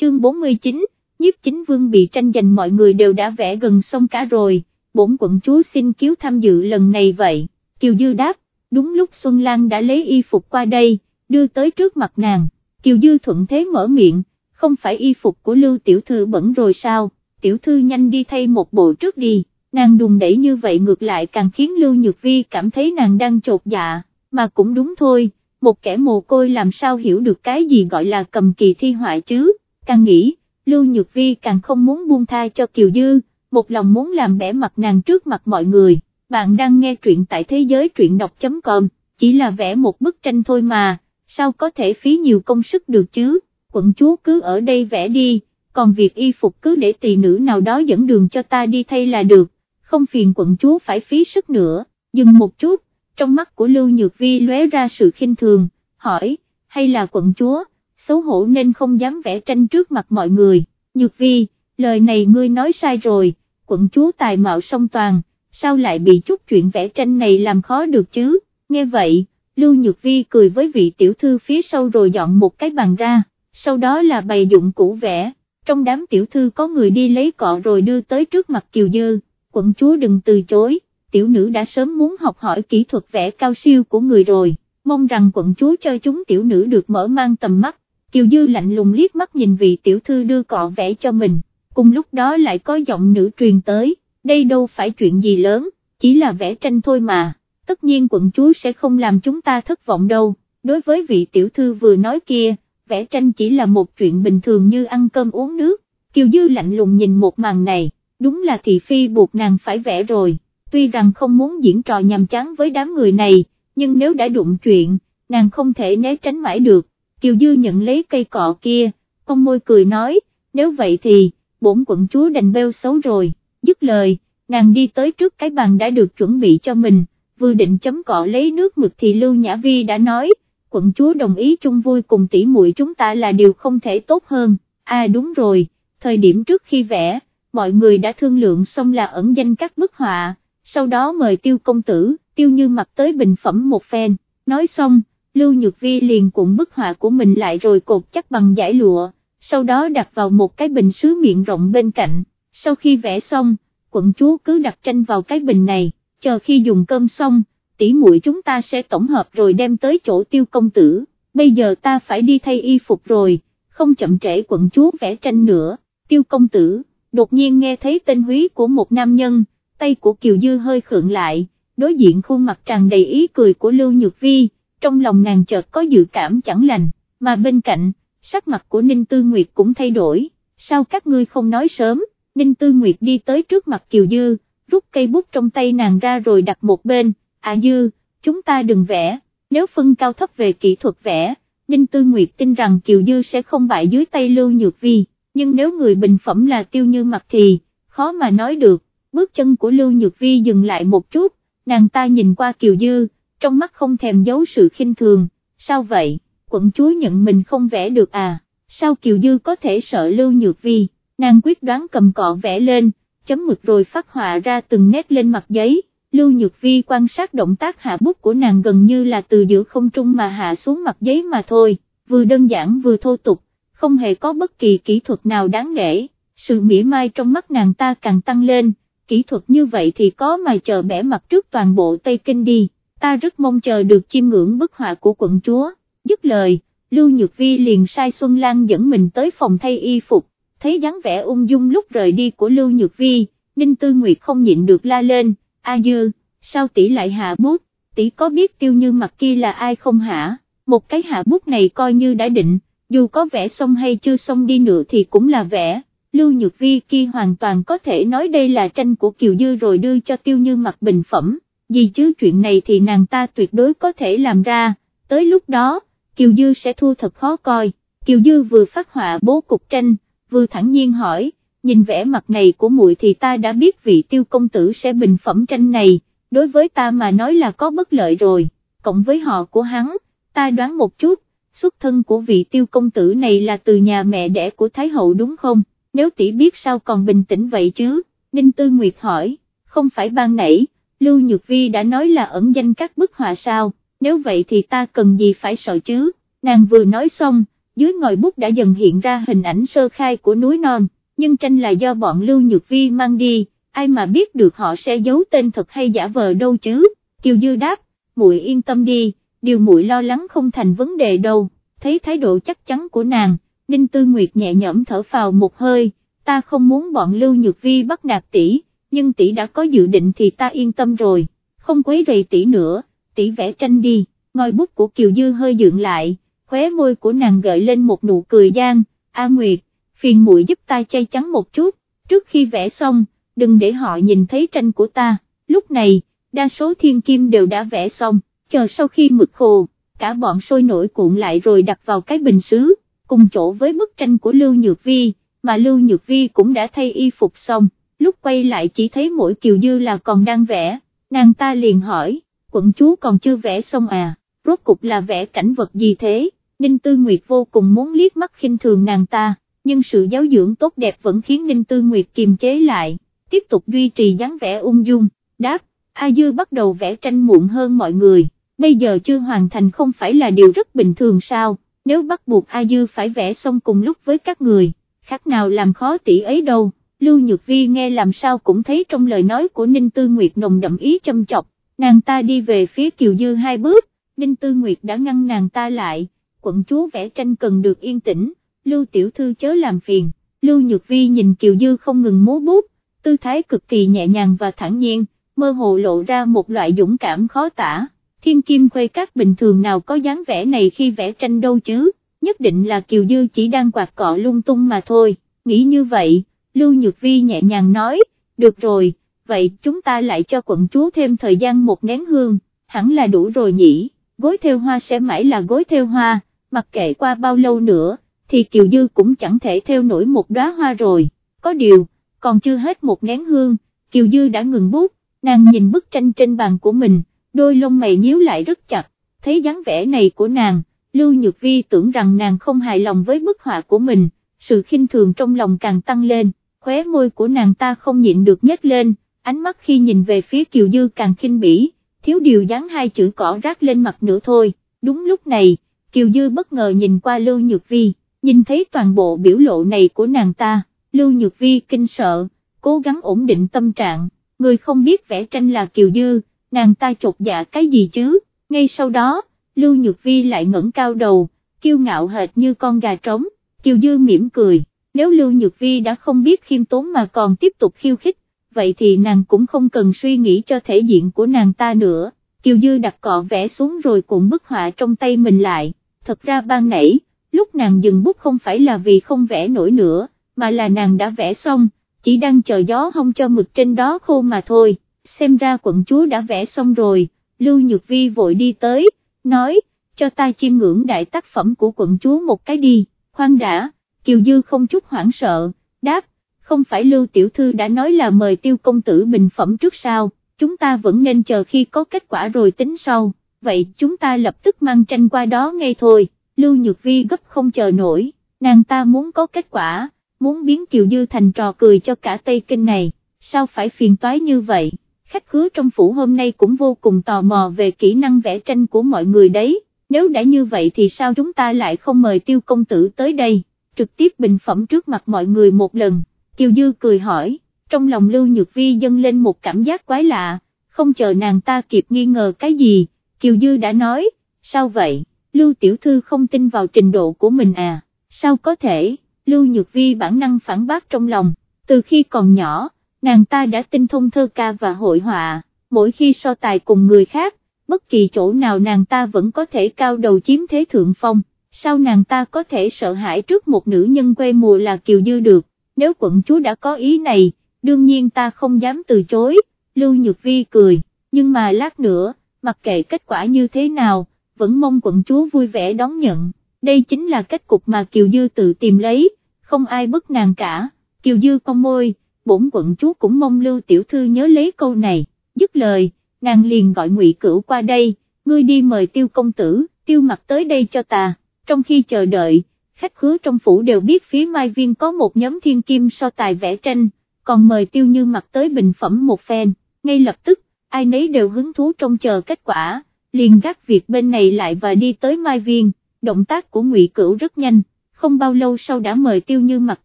chương 49, nhiếp chính vương bị tranh giành mọi người đều đã vẽ gần xong cả rồi, bổn quận chúa xin cứu tham dự lần này vậy, Kiều Dư đáp, đúng lúc Xuân Lan đã lấy y phục qua đây, đưa tới trước mặt nàng, Kiều Dư thuận thế mở miệng, không phải y phục của Lưu Tiểu Thư bẩn rồi sao, Tiểu Thư nhanh đi thay một bộ trước đi, nàng đùng đẩy như vậy ngược lại càng khiến Lưu Nhược Vi cảm thấy nàng đang chột dạ, mà cũng đúng thôi, một kẻ mồ côi làm sao hiểu được cái gì gọi là cầm kỳ thi họa chứ, càng nghĩ, Lưu Nhược Vi càng không muốn buông tha cho Kiều Dư, một lòng muốn làm bẻ mặt nàng trước mặt mọi người, bạn đang nghe truyện tại thế giới truyện đọc.com, chỉ là vẽ một bức tranh thôi mà, sao có thể phí nhiều công sức được chứ, quận chúa cứ ở đây vẽ đi, còn việc y phục cứ để tỳ nữ nào đó dẫn đường cho ta đi thay là được, không phiền quận chúa phải phí sức nữa, dừng một chút, trong mắt của Lưu Nhược Vi lóe ra sự khinh thường, hỏi, hay là quận chúa, xấu hổ nên không dám vẽ tranh trước mặt mọi người, Nhược Vi, lời này ngươi nói sai rồi, quận chúa tài mạo song toàn, sao lại bị chút chuyện vẽ tranh này làm khó được chứ, nghe vậy, Lưu Nhược Vi cười với vị tiểu thư phía sau rồi dọn một cái bàn ra, sau đó là bày dụng cũ vẽ, trong đám tiểu thư có người đi lấy cọ rồi đưa tới trước mặt Kiều Dư, quận chúa đừng từ chối, tiểu nữ đã sớm muốn học hỏi kỹ thuật vẽ cao siêu của người rồi, mong rằng quận chúa cho chúng tiểu nữ được mở mang tầm mắt, Kiều Dư lạnh lùng liếc mắt nhìn vị tiểu thư đưa cọ vẽ cho mình, cùng lúc đó lại có giọng nữ truyền tới, đây đâu phải chuyện gì lớn, chỉ là vẽ tranh thôi mà, tất nhiên quận chúa sẽ không làm chúng ta thất vọng đâu, đối với vị tiểu thư vừa nói kia, vẽ tranh chỉ là một chuyện bình thường như ăn cơm uống nước, Kiều Dư lạnh lùng nhìn một màn này, đúng là thị phi buộc nàng phải vẽ rồi, tuy rằng không muốn diễn trò nhàm chán với đám người này, nhưng nếu đã đụng chuyện, nàng không thể né tránh mãi được, Kiều Dư nhận lấy cây cọ kia, con môi cười nói, nếu vậy thì, bổn quận chúa đành bêu xấu rồi, dứt lời, nàng đi tới trước cái bàn đã được chuẩn bị cho mình, vừa định chấm cọ lấy nước mực thì Lưu Nhã Vi đã nói, quận chúa đồng ý chung vui cùng tỷ muội chúng ta là điều không thể tốt hơn, à đúng rồi, thời điểm trước khi vẽ, mọi người đã thương lượng xong là ẩn danh các bức họa, sau đó mời tiêu công tử, tiêu như mặc tới bình phẩm một phen, nói xong, Lưu Nhược Vi liền cuộn bức họa của mình lại rồi cột chắc bằng giải lụa, sau đó đặt vào một cái bình sứ miệng rộng bên cạnh, sau khi vẽ xong, quận chúa cứ đặt tranh vào cái bình này, chờ khi dùng cơm xong, tỷ muội chúng ta sẽ tổng hợp rồi đem tới chỗ tiêu công tử, bây giờ ta phải đi thay y phục rồi, không chậm trễ quận chúa vẽ tranh nữa, tiêu công tử, đột nhiên nghe thấy tên húy của một nam nhân, tay của Kiều Dư hơi khượng lại, đối diện khuôn mặt tràn đầy ý cười của Lưu Nhược Vi, trong lòng nàng chợt có dự cảm chẳng lành, mà bên cạnh, sắc mặt của Ninh Tư Nguyệt cũng thay đổi, sao các ngươi không nói sớm, Ninh Tư Nguyệt đi tới trước mặt Kiều Dư, rút cây bút trong tay nàng ra rồi đặt một bên, à Dư, chúng ta đừng vẽ, nếu phân cao thấp về kỹ thuật vẽ, Ninh Tư Nguyệt tin rằng Kiều Dư sẽ không bại dưới tay Lưu Nhược Vi, nhưng nếu người bình phẩm là tiêu như mặt thì, khó mà nói được, bước chân của Lưu Nhược Vi dừng lại một chút, nàng ta nhìn qua Kiều Dư, trong mắt không thèm giấu sự khinh thường, sao vậy, quận chúa nhận mình không vẽ được à, sao Kiều Dư có thể sợ Lưu Nhược Vi, nàng quyết đoán cầm cọ vẽ lên, chấm mực rồi phát họa ra từng nét lên mặt giấy, Lưu Nhược Vi quan sát động tác hạ bút của nàng gần như là từ giữa không trung mà hạ xuống mặt giấy mà thôi, vừa đơn giản vừa thô tục, không hề có bất kỳ kỹ thuật nào đáng nể, sự mỉa mai trong mắt nàng ta càng tăng lên, kỹ thuật như vậy thì có mà chờ bẻ mặt trước toàn bộ Tây Kinh đi, ta rất mong chờ được chiêm ngưỡng bức họa của quận chúa, dứt lời, Lưu Nhược Vi liền sai Xuân Lan dẫn mình tới phòng thay y phục, thấy dáng vẻ ung dung lúc rời đi của Lưu Nhược Vi, Ninh Tư Nguyệt không nhịn được la lên, A Dư, sao tỷ lại hạ bút, tỷ có biết tiêu như mặt kia là ai không hả, một cái hạ bút này coi như đã định, dù có vẽ xong hay chưa xong đi nữa thì cũng là vẽ, Lưu Nhược Vi kia hoàn toàn có thể nói đây là tranh của Kiều Dư rồi đưa cho tiêu như mặt bình phẩm, vì chứ chuyện này thì nàng ta tuyệt đối có thể làm ra, tới lúc đó, Kiều Dư sẽ thua thật khó coi, Kiều Dư vừa phát họa bố cục tranh, vừa thẳng nhiên hỏi, nhìn vẻ mặt này của muội thì ta đã biết vị tiêu công tử sẽ bình phẩm tranh này, đối với ta mà nói là có bất lợi rồi, cộng với họ của hắn, ta đoán một chút, xuất thân của vị tiêu công tử này là từ nhà mẹ đẻ của Thái Hậu đúng không, nếu tỷ biết sao còn bình tĩnh vậy chứ, Ninh Tư Nguyệt hỏi, không phải ban nãy, Lưu Nhược Vi đã nói là ẩn danh các bức họa sao, nếu vậy thì ta cần gì phải sợ chứ, nàng vừa nói xong, dưới ngòi bút đã dần hiện ra hình ảnh sơ khai của núi non, nhưng tranh là do bọn Lưu Nhược Vi mang đi, ai mà biết được họ sẽ giấu tên thật hay giả vờ đâu chứ, Kiều Dư đáp, muội yên tâm đi, điều muội lo lắng không thành vấn đề đâu, thấy thái độ chắc chắn của nàng, Ninh Tư Nguyệt nhẹ nhõm thở phào một hơi, ta không muốn bọn Lưu Nhược Vi bắt nạt tỷ, nhưng tỷ đã có dự định thì ta yên tâm rồi, không quấy rầy tỷ nữa, tỷ vẽ tranh đi, ngòi bút của Kiều Dư hơi dựng lại, khóe môi của nàng gợi lên một nụ cười gian, A Nguyệt, phiền muội giúp ta chay trắng một chút, trước khi vẽ xong, đừng để họ nhìn thấy tranh của ta, lúc này, đa số thiên kim đều đã vẽ xong, chờ sau khi mực khô, cả bọn sôi nổi cuộn lại rồi đặt vào cái bình sứ, cùng chỗ với bức tranh của Lưu Nhược Vi, mà Lưu Nhược Vi cũng đã thay y phục xong, lúc quay lại chỉ thấy mỗi Kiều Dư là còn đang vẽ, nàng ta liền hỏi, quận chúa còn chưa vẽ xong à, rốt cục là vẽ cảnh vật gì thế, Ninh Tư Nguyệt vô cùng muốn liếc mắt khinh thường nàng ta, nhưng sự giáo dưỡng tốt đẹp vẫn khiến Ninh Tư Nguyệt kiềm chế lại, tiếp tục duy trì dáng vẽ ung dung, đáp, A Dư bắt đầu vẽ tranh muộn hơn mọi người, bây giờ chưa hoàn thành không phải là điều rất bình thường sao, nếu bắt buộc A Dư phải vẽ xong cùng lúc với các người, khác nào làm khó tỷ ấy đâu, Lưu Nhược Vi nghe làm sao cũng thấy trong lời nói của Ninh Tư Nguyệt nồng đậm ý châm chọc, nàng ta đi về phía Kiều Dư hai bước, Ninh Tư Nguyệt đã ngăn nàng ta lại, quận chúa vẽ tranh cần được yên tĩnh, Lưu Tiểu Thư chớ làm phiền, Lưu Nhược Vi nhìn Kiều Dư không ngừng múa bút, tư thái cực kỳ nhẹ nhàng và thẳng nhiên, mơ hồ lộ ra một loại dũng cảm khó tả, thiên kim khuê các bình thường nào có dáng vẽ này khi vẽ tranh đâu chứ, nhất định là Kiều Dư chỉ đang quạt cọ lung tung mà thôi, nghĩ như vậy, Lưu Nhược Vi nhẹ nhàng nói, được rồi, vậy chúng ta lại cho quận chúa thêm thời gian một nén hương, hẳn là đủ rồi nhỉ, gối theo hoa sẽ mãi là gối theo hoa, mặc kệ qua bao lâu nữa, thì Kiều Dư cũng chẳng thể theo nổi một đóa hoa rồi, có điều, còn chưa hết một nén hương, Kiều Dư đã ngừng bút, nàng nhìn bức tranh trên bàn của mình, đôi lông mày nhíu lại rất chặt, thấy dáng vẻ này của nàng, Lưu Nhược Vi tưởng rằng nàng không hài lòng với bức họa của mình, sự khinh thường trong lòng càng tăng lên, khóe môi của nàng ta không nhịn được nhếch lên, ánh mắt khi nhìn về phía Kiều Dư càng khinh bỉ, thiếu điều dán hai chữ cỏ rác lên mặt nữa thôi, đúng lúc này, Kiều Dư bất ngờ nhìn qua Lưu Nhược Vi, nhìn thấy toàn bộ biểu lộ này của nàng ta, Lưu Nhược Vi kinh sợ, cố gắng ổn định tâm trạng, người không biết vẽ tranh là Kiều Dư, nàng ta chột dạ cái gì chứ, ngay sau đó, Lưu Nhược Vi lại ngẩng cao đầu, kiêu ngạo hệt như con gà trống, Kiều Dư mỉm cười, nếu Lưu Nhược Vi đã không biết khiêm tốn mà còn tiếp tục khiêu khích, vậy thì nàng cũng không cần suy nghĩ cho thể diện của nàng ta nữa, Kiều Dư đặt cọ vẽ xuống rồi cuộn bức họa trong tay mình lại, thật ra ban nãy, lúc nàng dừng bút không phải là vì không vẽ nổi nữa, mà là nàng đã vẽ xong, chỉ đang chờ gió hông cho mực trên đó khô mà thôi, xem ra quận chúa đã vẽ xong rồi, Lưu Nhược Vi vội đi tới, nói, cho ta chiêm ngưỡng đại tác phẩm của quận chúa một cái đi, khoan đã, Kiều Dư không chút hoảng sợ, đáp, không phải Lưu Tiểu Thư đã nói là mời tiêu công tử bình phẩm trước sao, chúng ta vẫn nên chờ khi có kết quả rồi tính sau, vậy chúng ta lập tức mang tranh qua đó ngay thôi, Lưu Nhược Vi gấp không chờ nổi, nàng ta muốn có kết quả, muốn biến Kiều Dư thành trò cười cho cả Tây Kinh này, sao phải phiền toái như vậy, khách khứa trong phủ hôm nay cũng vô cùng tò mò về kỹ năng vẽ tranh của mọi người đấy, nếu đã như vậy thì sao chúng ta lại không mời tiêu công tử tới đây, trực tiếp bình phẩm trước mặt mọi người một lần, Kiều Dư cười hỏi, trong lòng Lưu Nhược Vi dâng lên một cảm giác quái lạ, không chờ nàng ta kịp nghi ngờ cái gì, Kiều Dư đã nói, sao vậy, Lưu Tiểu Thư không tin vào trình độ của mình à, sao có thể, Lưu Nhược Vi bản năng phản bác trong lòng, từ khi còn nhỏ, nàng ta đã tinh thông thơ ca và hội họa, mỗi khi so tài cùng người khác, bất kỳ chỗ nào nàng ta vẫn có thể cao đầu chiếm thế thượng phong, sao nàng ta có thể sợ hãi trước một nữ nhân quê mùa là Kiều Dư được, nếu quận chúa đã có ý này, đương nhiên ta không dám từ chối, Lưu Nhược Vi cười, nhưng mà lát nữa, mặc kệ kết quả như thế nào, vẫn mong quận chúa vui vẻ đón nhận, đây chính là kết cục mà Kiều Dư tự tìm lấy, không ai bức nàng cả, Kiều Dư cong môi, bổn quận chúa cũng mong Lưu Tiểu Thư nhớ lấy câu này, dứt lời, nàng liền gọi ngụy Cửu qua đây, ngươi đi mời tiêu công tử, tiêu mặt tới đây cho ta, trong khi chờ đợi, khách khứa trong phủ đều biết phía Mai Viên có một nhóm thiên kim so tài vẽ tranh, còn mời tiêu như mặt tới bình phẩm một phen, ngay lập tức, ai nấy đều hứng thú trong chờ kết quả, liền gác việc bên này lại và đi tới Mai Viên, động tác của Ngụy Cửu rất nhanh, không bao lâu sau đã mời Tiêu Như Mặc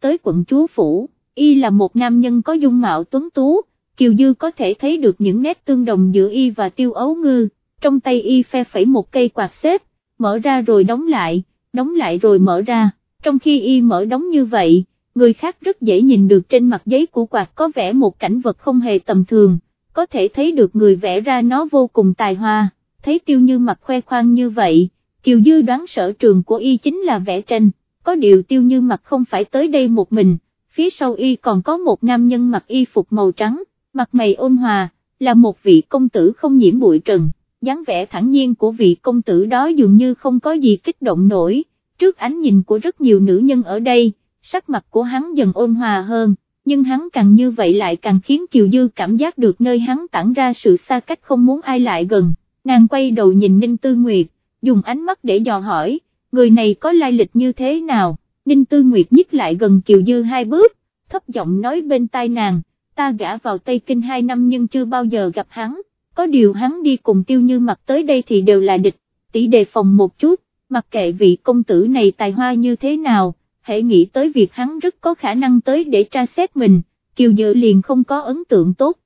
tới quận chúa phủ, y là một nam nhân có dung mạo tuấn tú, Kiều Dư có thể thấy được những nét tương đồng giữa y và Tiêu Ấu Ngư, trong tay y phe phẩy một cây quạt xếp, mở ra rồi đóng lại, đóng lại rồi mở ra, trong khi y mở đóng như vậy, người khác rất dễ nhìn được trên mặt giấy của quạt có vẽ một cảnh vật không hề tầm thường, có thể thấy được người vẽ ra nó vô cùng tài hoa, thấy tiêu như mặt khoe khoang như vậy, Kiều Dư đoán sở trường của y chính là vẽ tranh, có điều tiêu như mặt không phải tới đây một mình, phía sau y còn có một nam nhân mặc y phục màu trắng, mặt mày ôn hòa, là một vị công tử không nhiễm bụi trần, dáng vẻ thẳng nhiên của vị công tử đó dường như không có gì kích động nổi, trước ánh nhìn của rất nhiều nữ nhân ở đây, sắc mặt của hắn dần ôn hòa hơn, nhưng hắn càng như vậy lại càng khiến Kiều Dư cảm giác được nơi hắn tản ra sự xa cách không muốn ai lại gần, nàng quay đầu nhìn Ninh Tư Nguyệt, dùng ánh mắt để dò hỏi, người này có lai lịch như thế nào, Ninh Tư Nguyệt nhích lại gần Kiều Dư hai bước, thấp giọng nói bên tai nàng, ta gã vào Tây Kinh hai năm nhưng chưa bao giờ gặp hắn, có điều hắn đi cùng tiêu như mặt tới đây thì đều là địch, tỷ đề phòng một chút, mặc kệ vị công tử này tài hoa như thế nào, hãy nghĩ tới việc hắn rất có khả năng tới để tra xét mình, Kiều Dự liền không có ấn tượng tốt,